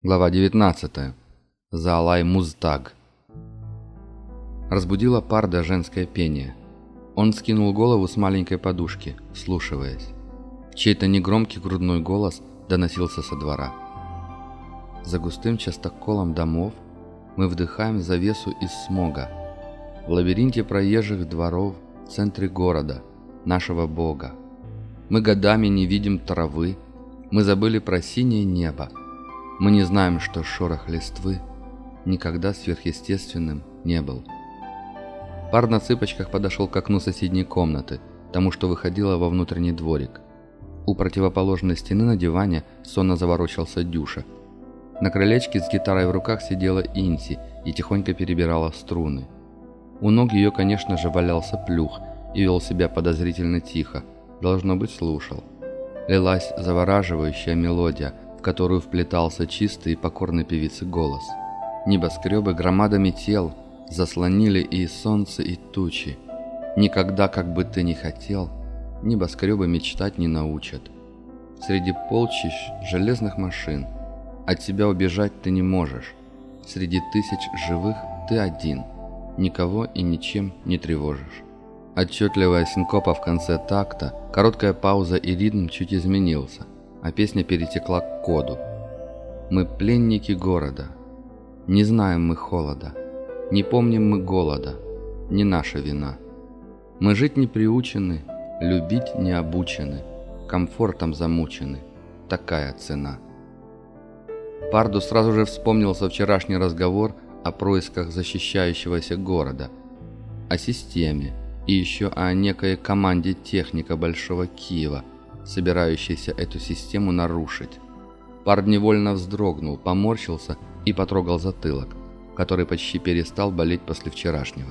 Глава 19. Заалай Музтаг. Разбудило Парда женское пение. Он скинул голову с маленькой подушки, вслушиваясь. Чей-то негромкий грудной голос доносился со двора. За густым частоколом домов мы вдыхаем завесу из смога. В лабиринте проезжих дворов в центре города, нашего Бога. Мы годами не видим травы, мы забыли про синее небо, мы не знаем, что шорох листвы никогда сверхъестественным не был. Пар на цыпочках подошел к окну соседней комнаты, тому, что выходило во внутренний дворик. У противоположной стены на диване сонно заворочался Дюша. На крылечке с гитарой в руках сидела Инси и тихонько перебирала струны. У ног ее, конечно же, валялся плюх и вел себя подозрительно тихо, должно быть, слушал. Лилась завораживающая мелодия – в которую вплетался чистый и покорный певицы голос. Небоскребы громадами тел заслонили и солнце, и тучи. Никогда, как бы ты ни хотел, небоскребы мечтать не научат. Среди полчищ железных машин от тебя убежать ты не можешь. Среди тысяч живых ты один, никого и ничем не тревожишь. Отчетливая синкопа в конце такта, короткая пауза и ритм чуть изменился – а песня перетекла к коду. Мы пленники города. Не знаем мы холода. Не помним мы голода. Не наша вина. Мы жить не приучены, любить не обучены, комфортом замучены. Такая цена. Парду сразу же вспомнился вчерашний разговор о происках защищающегося города, о системе и еще о некой команде техника Большого Киева – собирающийся эту систему нарушить. Пард невольно вздрогнул, поморщился и потрогал затылок, который почти перестал болеть после вчерашнего.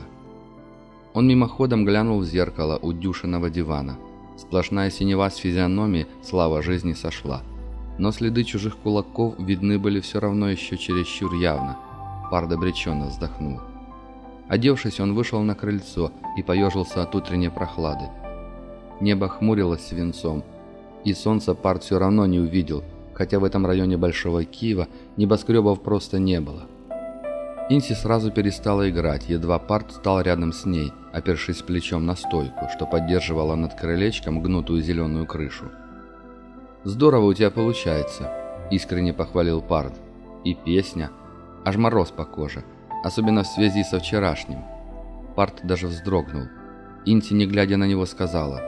Он мимоходом глянул в зеркало у Дюшиного дивана. Сплошная синева с физиономии слава жизни сошла. Но следы чужих кулаков видны были все равно еще чересчур явно. Пард обреченно вздохнул. Одевшись, он вышел на крыльцо и поежился от утренней прохлады. Небо хмурилось свинцом, и солнца Парт все равно не увидел, хотя в этом районе Большого Киева небоскребов просто не было. Инси сразу перестала играть, едва Парт стал рядом с ней, опершись плечом на стойку, что поддерживала над крылечком гнутую зеленую крышу. «Здорово у тебя получается», — искренне похвалил Парт. «И песня. Аж мороз по коже, особенно в связи со вчерашним». Парт даже вздрогнул. Инси, не глядя на него, сказала.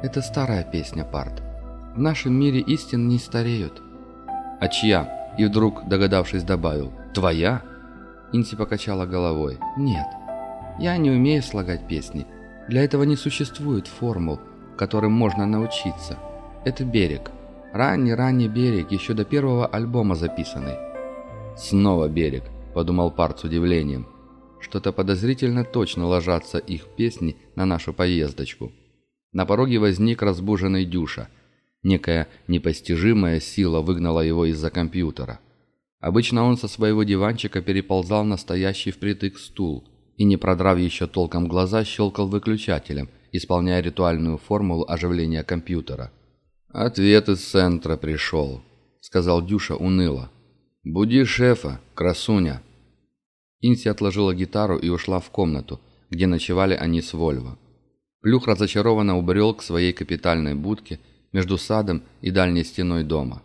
«Это старая песня, Парт. В нашем мире истин не стареют». «А чья?» И вдруг, догадавшись, добавил. «Твоя?» Инси покачала головой. «Нет, я не умею слагать песни. Для этого не существует формул, которым можно научиться. Это берег. Ранний-ранний берег, еще до первого альбома записанный». «Снова берег», — подумал Парт с удивлением. «Что-то подозрительно точно ложатся их песни на нашу поездочку». На пороге возник разбуженный Дюша — Некая непостижимая сила выгнала его из-за компьютера. Обычно он со своего диванчика переползал на стоящий впритык стул и, не продрав еще толком глаза, щелкал выключателем, исполняя ритуальную формулу оживления компьютера. «Ответ из центра пришел», — сказал Дюша уныло. «Буди шефа, красуня». Инси отложила гитару и ушла в комнату, где ночевали они с Вольво. Плюх разочарованно убрел к своей капитальной будке между садом и дальней стеной дома.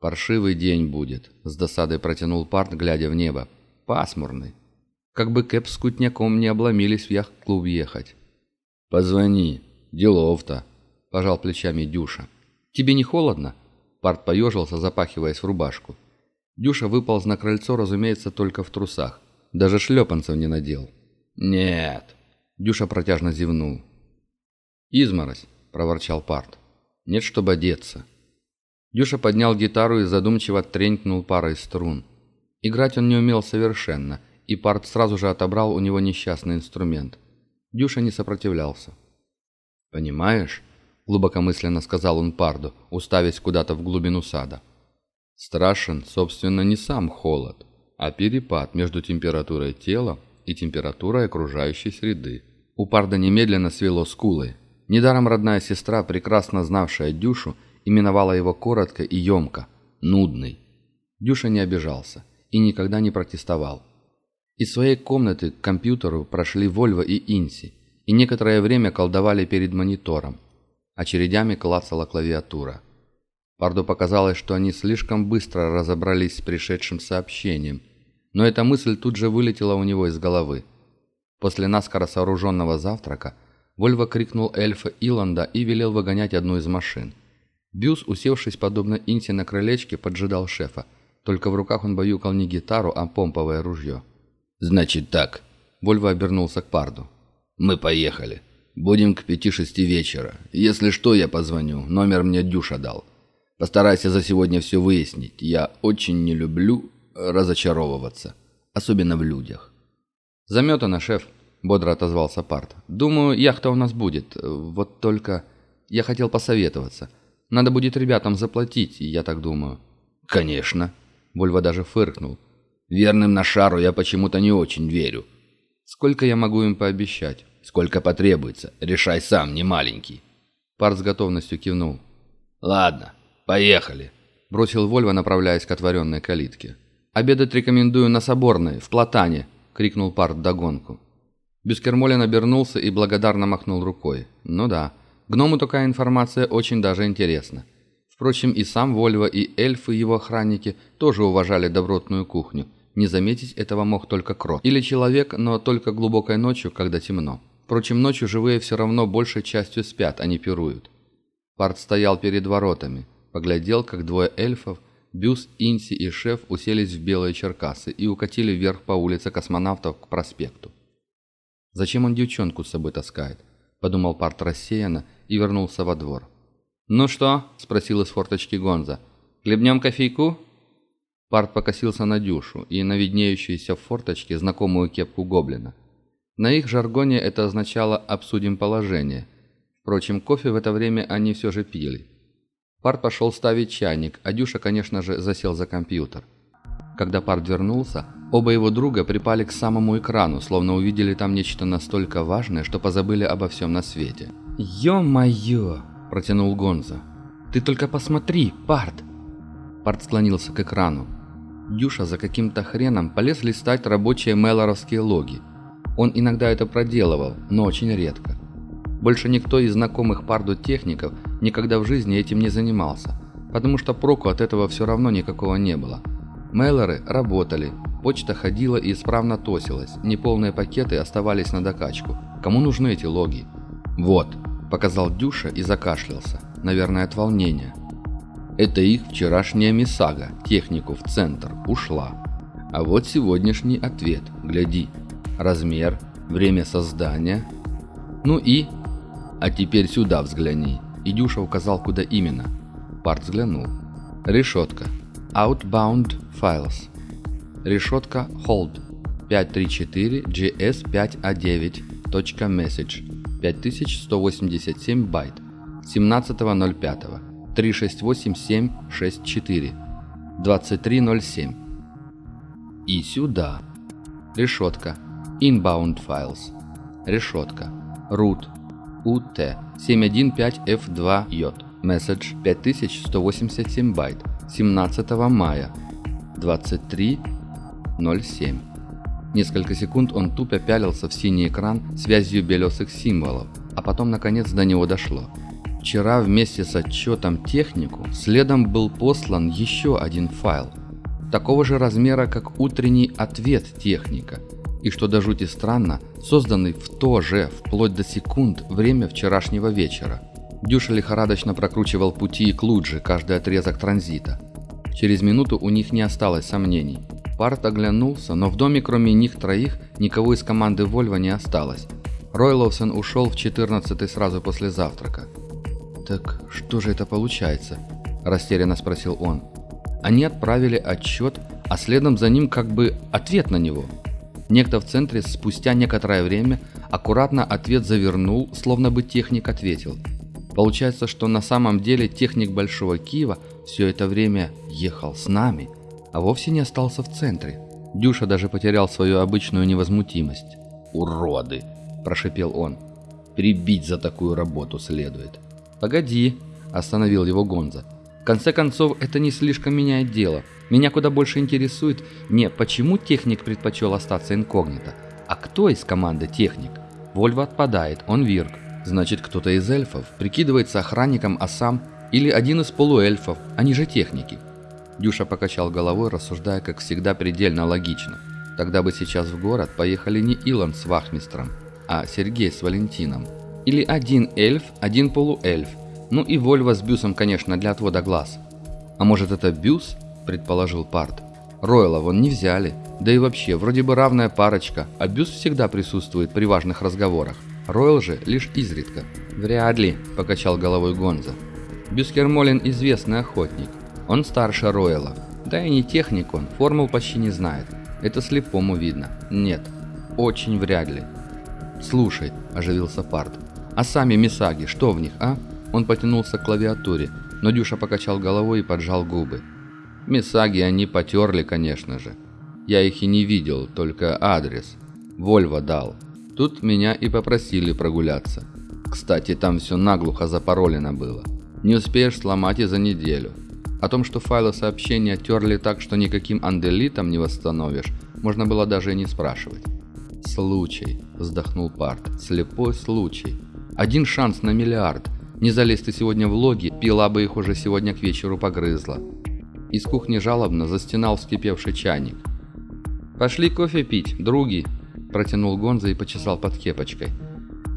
«Паршивый день будет», — с досадой протянул Парт, глядя в небо. «Пасмурный. Как бы Кэп с Кутняком не обломились в яхт-клуб ехать». «Позвони. Делов-то», — пожал плечами Дюша. «Тебе не холодно?» Парт поежился, запахиваясь в рубашку. Дюша выполз на крыльцо, разумеется, только в трусах. Даже шлепанцев не надел. «Нет», — Дюша протяжно зевнул. «Изморозь», — проворчал Парт. Нет, чтобы одеться. Дюша поднял гитару и задумчиво тренькнул парой струн. Играть он не умел совершенно, и Парт сразу же отобрал у него несчастный инструмент. Дюша не сопротивлялся. «Понимаешь?» — глубокомысленно сказал он Парду, уставясь куда-то в глубину сада. «Страшен, собственно, не сам холод, а перепад между температурой тела и температурой окружающей среды». У Парда немедленно свело скулы, Недаром родная сестра, прекрасно знавшая Дюшу, именовала его коротко и емко – «нудный». Дюша не обижался и никогда не протестовал. Из своей комнаты к компьютеру прошли Вольво и Инси, и некоторое время колдовали перед монитором. Очередями клацала клавиатура. Парду показалось, что они слишком быстро разобрались с пришедшим сообщением, но эта мысль тут же вылетела у него из головы. После наскоро сооруженного завтрака Вольво крикнул эльфа Иланда и велел выгонять одну из машин. Бюс, усевшись подобно Инси на крылечке, поджидал шефа. Только в руках он баюкал не гитару, а помповое ружье. «Значит так», — Вольво обернулся к Парду. «Мы поехали. Будем к пяти-шести вечера. Если что, я позвоню. Номер мне Дюша дал. Постарайся за сегодня все выяснить. Я очень не люблю разочаровываться. Особенно в людях». «Заметано, шеф», — бодро отозвался Парт. «Думаю, яхта у нас будет. Вот только я хотел посоветоваться. Надо будет ребятам заплатить, я так думаю». «Конечно». Вольва даже фыркнул. «Верным на шару я почему-то не очень верю». «Сколько я могу им пообещать?» «Сколько потребуется. Решай сам, не маленький». Парт с готовностью кивнул. «Ладно, поехали», — бросил Вольва, направляясь к отворенной калитке. «Обедать рекомендую на Соборной, в Платане», — крикнул Парт догонку. Бюскермолин обернулся и благодарно махнул рукой. «Ну да, гному такая информация очень даже интересна». Впрочем, и сам Вольво, и эльфы, его охранники, тоже уважали добротную кухню. Не заметить этого мог только крот. Или человек, но только глубокой ночью, когда темно. Впрочем, ночью живые все равно большей частью спят, а не пируют. Парт стоял перед воротами, поглядел, как двое эльфов, Бюс, Инси и Шеф уселись в белые черкасы и укатили вверх по улице космонавтов к проспекту. «Зачем он девчонку с собой таскает?» – подумал Парт рассеянно и вернулся во двор. «Ну что?» – спросил из форточки Гонза. «Хлебнем кофейку?» Парт покосился на Дюшу и на виднеющуюся в форточке знакомую кепку гоблина. На их жаргоне это означало «обсудим положение». Впрочем, кофе в это время они все же пили. Парт пошел ставить чайник, а Дюша, конечно же, засел за компьютер. Когда Парт вернулся, оба его друга припали к самому экрану, словно увидели там нечто настолько важное, что позабыли обо всем на свете. «Ё-моё!» – протянул Гонза. «Ты только посмотри, Парт!» Парт склонился к экрану. Дюша за каким-то хреном полез листать рабочие мелоровские логи. Он иногда это проделывал, но очень редко. Больше никто из знакомых Парду техников никогда в жизни этим не занимался, потому что проку от этого все равно никакого не было – Мейлоры работали, почта ходила и исправно тосилась, неполные пакеты оставались на докачку. Кому нужны эти логи? «Вот», – показал Дюша и закашлялся, наверное, от волнения. Это их вчерашняя мисага, технику в центр, ушла. А вот сегодняшний ответ, гляди. Размер, время создания. Ну и... А теперь сюда взгляни. И Дюша указал, куда именно. Парт взглянул. Решетка, Outbound Files. Решетка Hold 534 GS5A9.message 5187 байт 17.05 368-764 2307 И сюда. Решетка Inbound Files. Решетка Root UT 715F2J Message 5187 байт 17 мая 23.07. Несколько секунд он тупо пялился в синий экран связью белесых символов, а потом наконец до него дошло. Вчера вместе с отчетом технику следом был послан еще один файл, такого же размера, как утренний ответ техника, и что до жути странно, созданный в то же, вплоть до секунд, время вчерашнего вечера – Дюша лихорадочно прокручивал пути к Лудже, каждый отрезок транзита. Через минуту у них не осталось сомнений. Парт оглянулся, но в доме кроме них троих никого из команды Вольва не осталось. Ройловсон ушел в 14 сразу после завтрака. «Так что же это получается?» – растерянно спросил он. Они отправили отчет, а следом за ним как бы ответ на него. Некто в центре спустя некоторое время аккуратно ответ завернул, словно бы техник ответил – Получается, что на самом деле техник Большого Киева все это время ехал с нами, а вовсе не остался в центре. Дюша даже потерял свою обычную невозмутимость. «Уроды!» – прошепел он. «Прибить за такую работу следует». «Погоди!» – остановил его Гонза. В конце концов, это не слишком меняет дело. Меня куда больше интересует не почему техник предпочел остаться инкогнито, а кто из команды техник. Вольво отпадает, он Вирк. Значит, кто-то из эльфов прикидывается охранником, а сам или один из полуэльфов, они же техники. Дюша покачал головой, рассуждая, как всегда, предельно логично. Тогда бы сейчас в город поехали не Илон с вахмистром, а Сергей с Валентином. Или один эльф, один полуэльф. Ну и Вольва с Бюсом, конечно, для отвода глаз. А может это Бюс, предположил Парт. Ройла вон не взяли. Да и вообще, вроде бы равная парочка, а Бюс всегда присутствует при важных разговорах. Ройл же лишь изредка. «Вряд ли», – покачал головой Гонза. «Бюскермолин – известный охотник. Он старше Ройла. Да и не техник он, формул почти не знает. Это слепому видно. Нет, очень вряд ли». «Слушай», – оживился Парт, – «а сами Мисаги, что в них, а?» Он потянулся к клавиатуре, но Дюша покачал головой и поджал губы. Мисаги они потерли, конечно же. Я их и не видел, только адрес. Вольво дал. Тут меня и попросили прогуляться. Кстати, там все наглухо запаролено было. Не успеешь сломать и за неделю. О том, что файлы сообщения терли так, что никаким анделитом не восстановишь, можно было даже и не спрашивать. «Случай», – вздохнул Парт, – «слепой случай. Один шанс на миллиард – не залезь ты сегодня в логи, пила бы их уже сегодня к вечеру погрызла. Из кухни жалобно застенал вскипевший чайник. «Пошли кофе пить, други!» – протянул Гонза и почесал под кепочкой.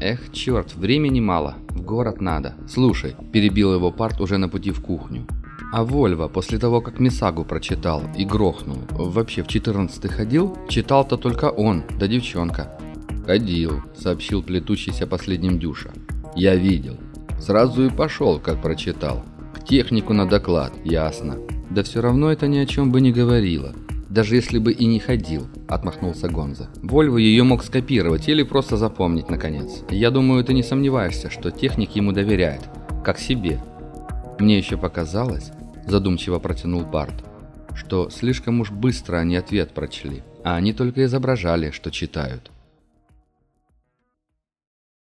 «Эх, черт, времени мало, в город надо. Слушай», – перебил его парт уже на пути в кухню. А Вольво, после того, как Мисагу прочитал и грохнул, вообще в 14 ходил? Читал-то только он, да девчонка. «Ходил», – сообщил плетущийся последним Дюша. «Я видел. Сразу и пошел, как прочитал. К технику на доклад, ясно. Да все равно это ни о чем бы не говорило. Даже если бы и не ходил, отмахнулся Гонза. Вольво ее мог скопировать или просто запомнить наконец. Я думаю, ты не сомневаешься, что техник ему доверяет. Как себе. Мне еще показалось, задумчиво протянул Барт, что слишком уж быстро они ответ прочли, а они только изображали, что читают.